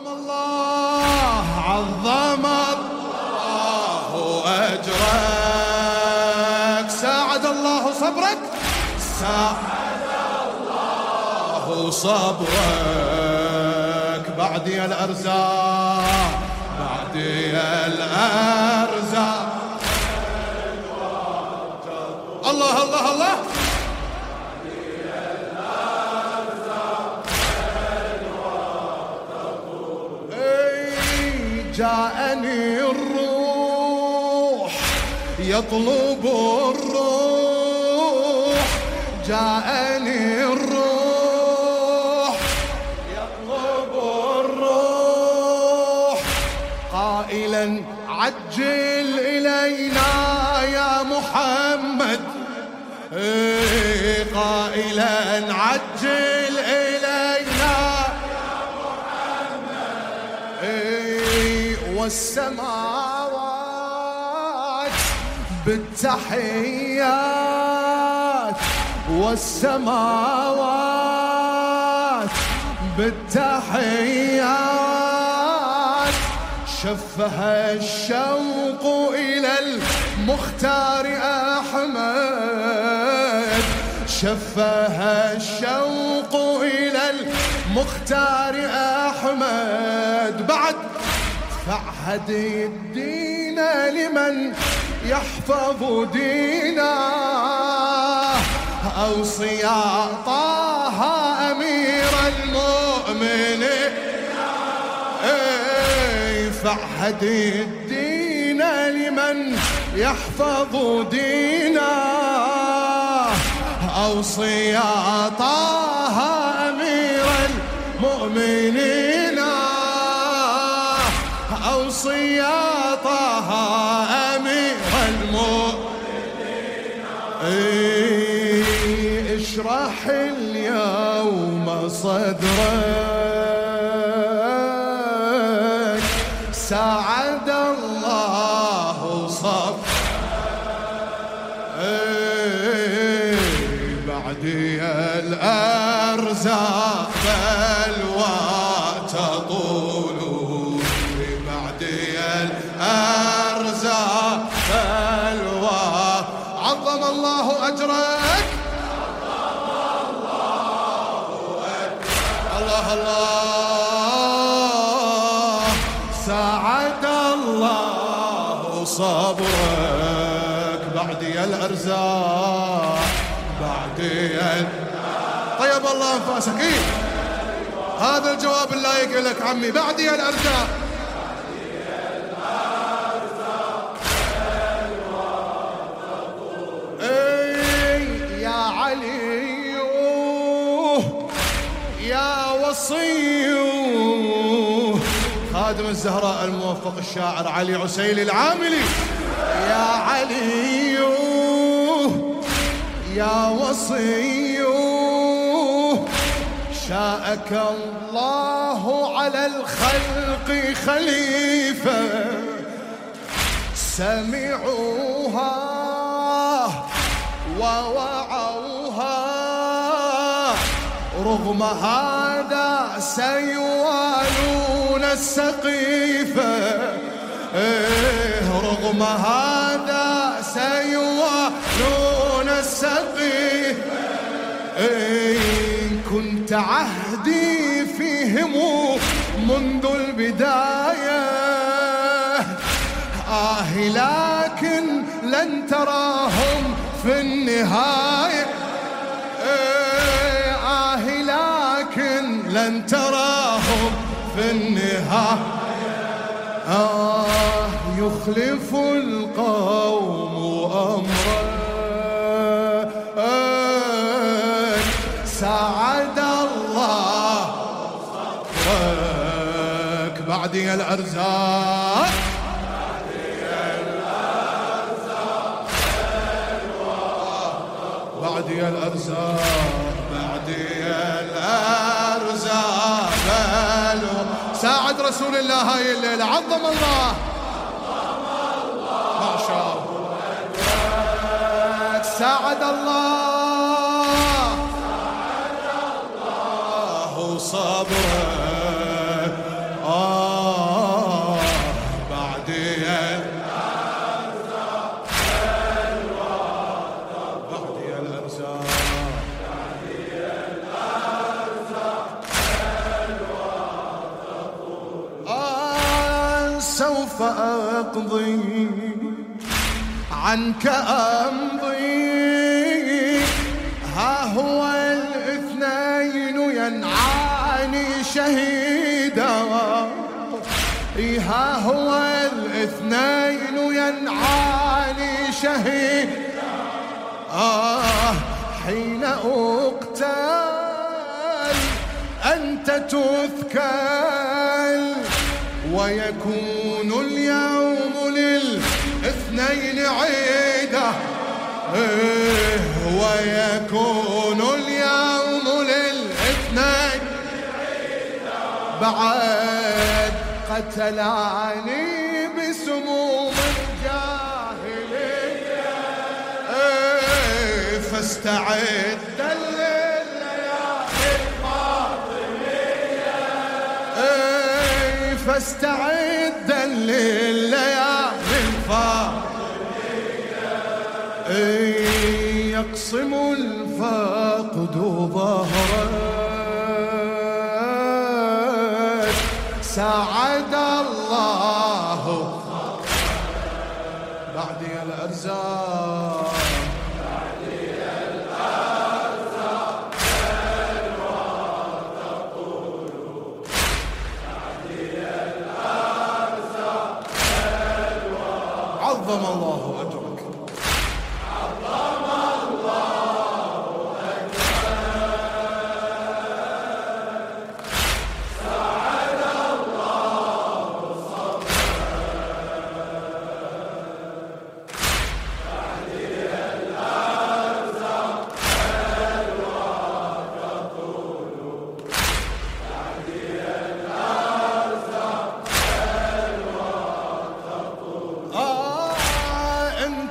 عظم الله عظم الله أجرك. ساعد الله صبرك. ساعد الله صبرك. بعدي الأرزاق بعدي الأرزاق. الله الله الله. جاءني الروح، يطلب الروح. جاءني الروح، يطلب الروح. قائلا، عجل إلينا يا محمد. قائلا، عجل إلينا. والسماوات بالتحيات والسماوات بالتحيات. شفها الشوق إلى المختار أحمد. شفها الشوق إلى المختار أحمد. بعد فعهد الدين لمن يحفظ دينا أوصي طه أمير المؤمنين. إيه، فعهد الدين لمن يحفظ دينا أوصي طه أمير المؤمنين. أوصي طه أمير المؤمنين. إيه، اشرح اليوم صدرك. عظم الله أجرك. الله الله. ساعد الله صبرك. بعدي الأرزاق. بعدي ال... طيب الله أنفاسك. إيه؟ هذا الجواب اللايق لك عمي. بعدي الأرزاق. يا خادم الزهراء الموفق الشاعر علي عسيلي العاملي. يا علي، يا وصي. شاءك الله على الخلق خليفه سمعوها ووعوها. رغم هذا سيوالون السقيفة إيه، رغم هذا سيوالون السقيفة إن كنت عهدي فيهم منذ البداية. آه، لكن لن تراهم في النهاية. لن تراهم في النهاية. آه، يخلف القوم أمرا ساعد الله صبرك بعدي الأرزاق. بعدي الأرزاق. بعدي الأرزاق. بلو ساعد رسول الله هاي الليلة عظم الله ما شاء الله ساعد الله الله سوف أقضي عنك أمضي. ها هو الاثنين ينعاني شهيدا. ها هو الاثنين ينعاني شهيد آه، حين أقتل أنت تثكل ويكون اليوم للاثنين عيدا. إيه ويكون اليوم للاثنين بعد قتلاني بسموم الجاهلية. إيه فاستعد. إيه فاستعد لليالي الفاطمية إيه يقسم الفاقد ظهره عظم الله.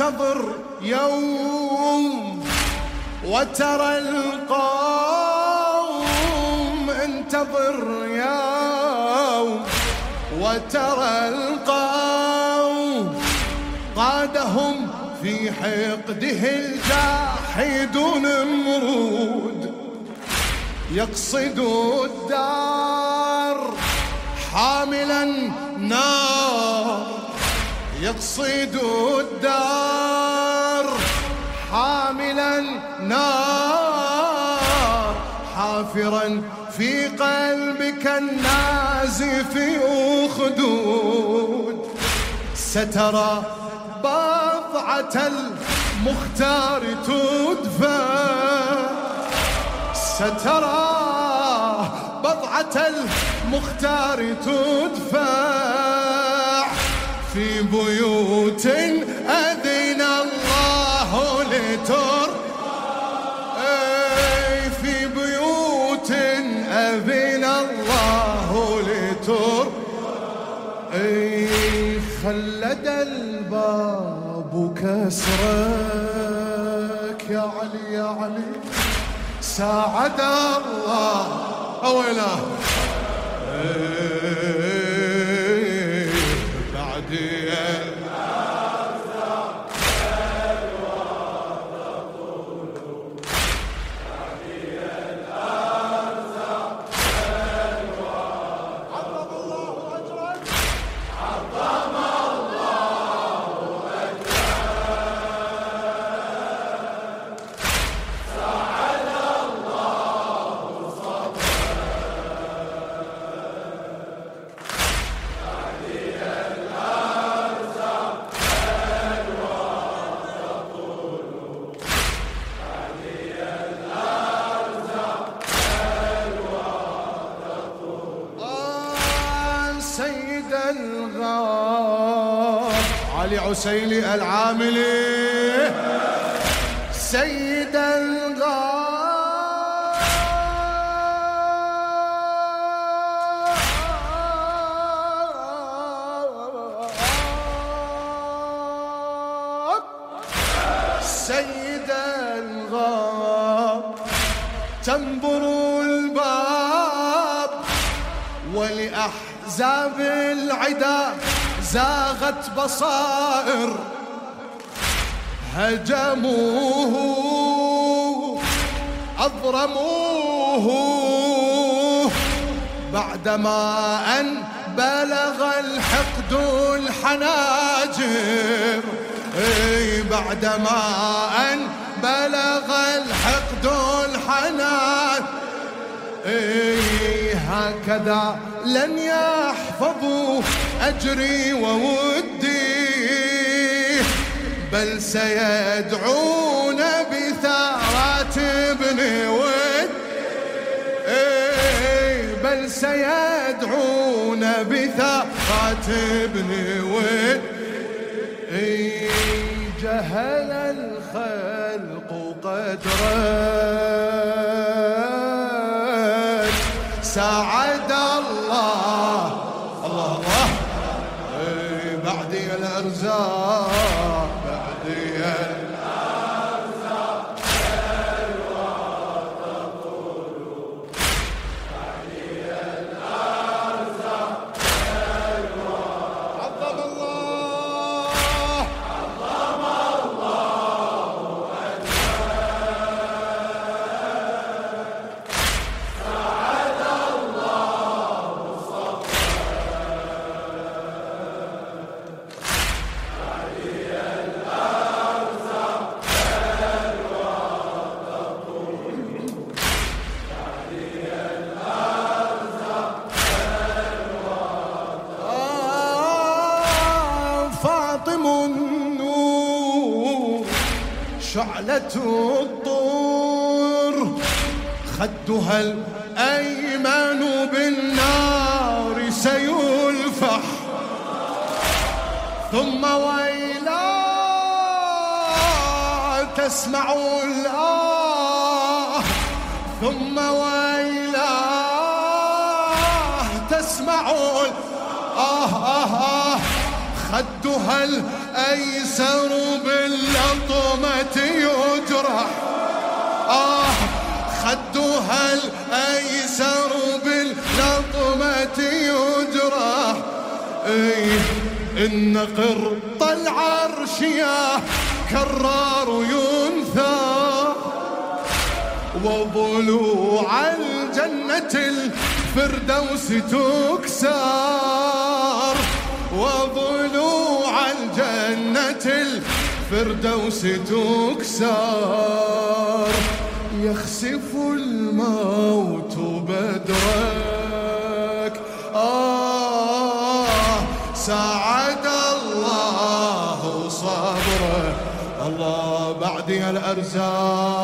انتظر يوم وترى القوم انتظر يوم وترى القوم قادهم في حقده الجاحد نمرود يقصد الدار حاملا نار يقصد الدار حاملا نار، حافرا في قلبك النازف أخدود. سترى بضعة المختار تدفع سترى بضعة المختار تدفع في بيوت أذن الله لتر أي في بيوت أذن الله لتر أي خلد الباب كسرك يا علي يا علي. ساعد الله. أويلا بعدي علي عسيلي العاملي سيد الغار سيد الغار تنبر الباب ولأحزاب العدا. زاغت بصائر، هجموه أضرموه بعدما أن بلغ الحقد الحناجر بعدما أن بلغ الحقد الحناجر هكذا لن يحفظوا أجري وودي، بل سيدعون بثارات ابن ود. بل سيدعون بثارات ابن ود. جهل الخلق قدرا. سعد الله الله الله بعدي الارزاق شعلة الطور. خدها الأيمن بالنار سيلفح. ثم ويلا تسمع الآه. ثم ويلا تسمع الآه. آه آه خدها الأيسر باللطمة يجرح. آه، خدها الأيسر باللطمة يجرح. إيه، إن قرط العرش يا كرار ينثى. وضلوع الجنة الفردوس تكسر. وضلوع الفردوس تكسر يخسف الموت بدرك. آه ساعد الله صبره. الله بعدي الأرزاق.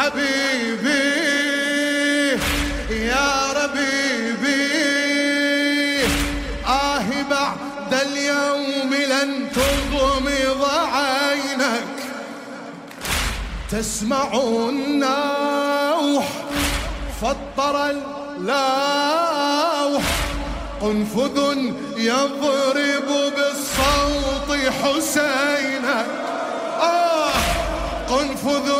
حبيبي يا ربيبي آه بعد اليوم لن تغمض عينك تسمع النوح، فطر اللوح قنفذ يضرب بالصوت حسينا آه قنفذ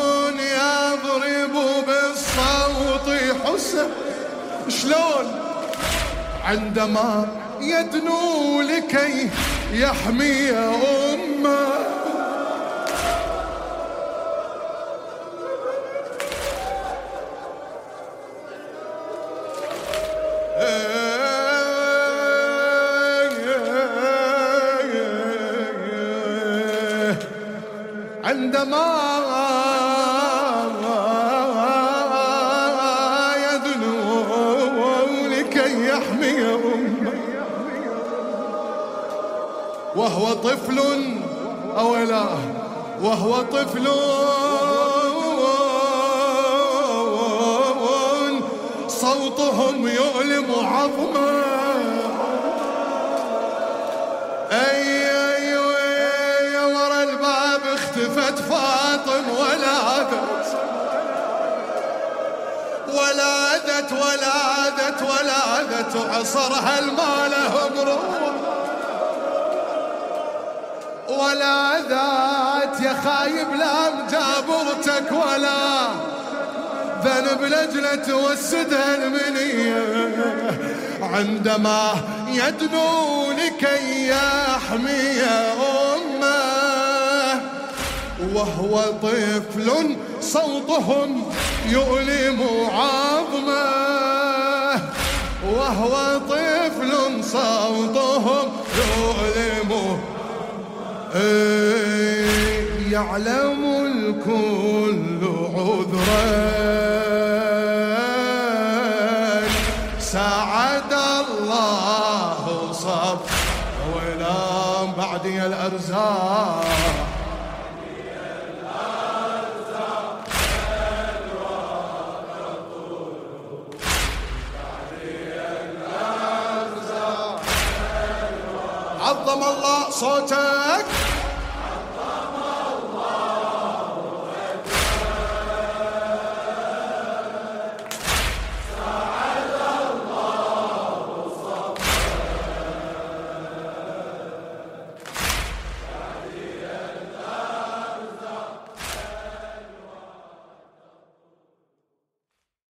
شلون عندما يدنو لكي يحمي أمه. عندما وهو طفل أولا وهو طفل. صوتهم يؤلم عظما. اي اي اي ورا الباب اختفت فاطم ولادت ولادت ولادت ولادت وعصرها المال بروح ولا ذات، يا خايب لا مجابرتك ولا. ذنب لجلة توسدها المنية. عندما يدنو لكي يحمي أمه وهو طفل صوتهم يؤلم عظمه وهو طفل صوتهم يؤلم يعلم الكل عذرا. سعد الله صف ولا بعدي الأرزاق. عظم الله صوتك